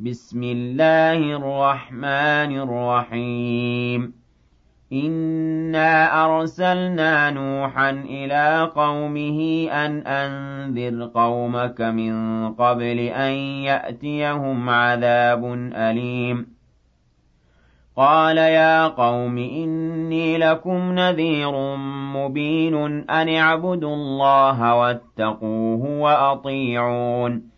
بسم الله الرحمن الرحيم. إنا أرسلنا نوحا إلى قومه أن أنذر قومك من قبل أن يأتيهم عذاب أليم. قال يا قوم إني لكم نذير مبين أن اعبدوا الله واتقوه وأطيعون.